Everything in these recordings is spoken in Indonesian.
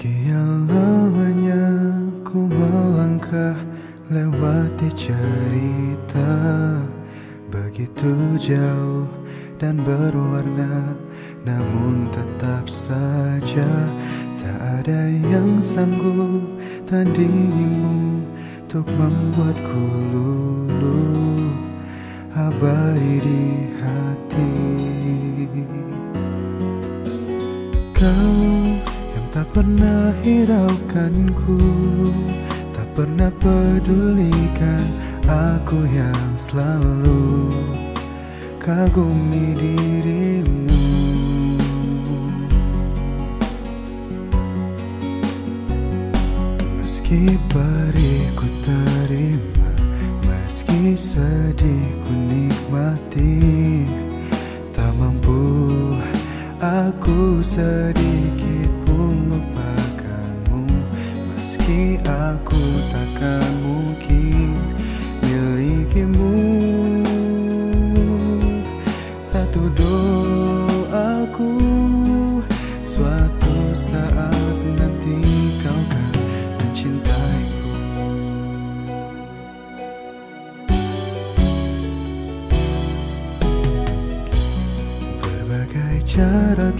Sekian lamanya ku melangkah lewati cerita. Begitu jauh dan berwarna Namun tetap saja tak ada yang sanggup tandingimu Untuk membuatku luluh. Abadi di pernah hiraukanku Tak pernah pedulikan aku yang selalu kagumi dirimu. Meski perih terima Meski sedih ku nikmati Tak mampu aku sedikit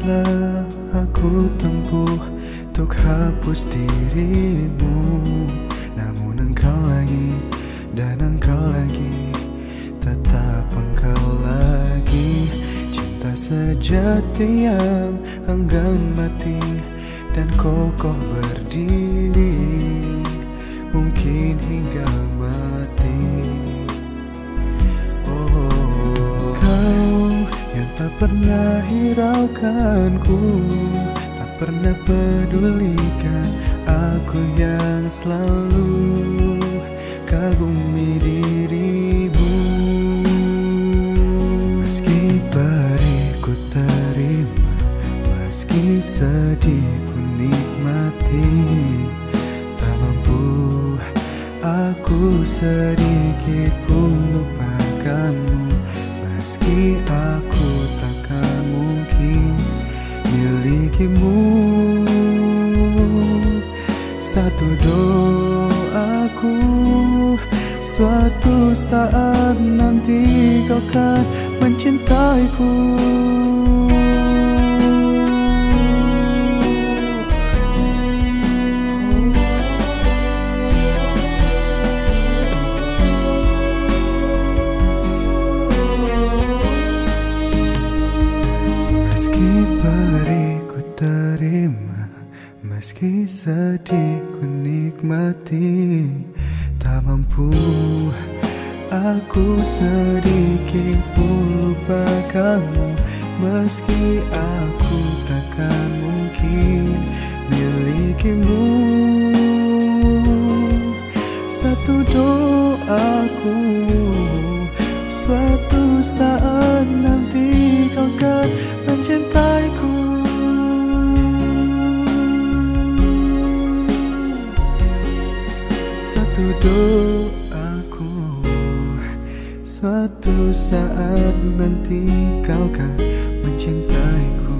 Telah aku tempuh Untuk hapus dirimu. Namun engkau lagi dan engkau lagi Tetap engkau lagi. Cinta sejati yang enggan mati Dan kokoh berdiri pernah hiraukanku Tak pernah pedulikan Aku yang selalu kagumi dirimu. Meski perih ku terima Meski sedih ku nikmati Tak mampu aku sedikit pun lupakanmu. Meski aku takkan mungkin milikimu. Satu doaku Suatu saat nanti kau kan mencintaiku Perih ku terima Meski sedih ku nikmati. Tak mampu aku sedikit pun lupakanmu Meski aku takkan mungkin milikimu Satu doaku Suatu saat nanti kau kan mencintaiku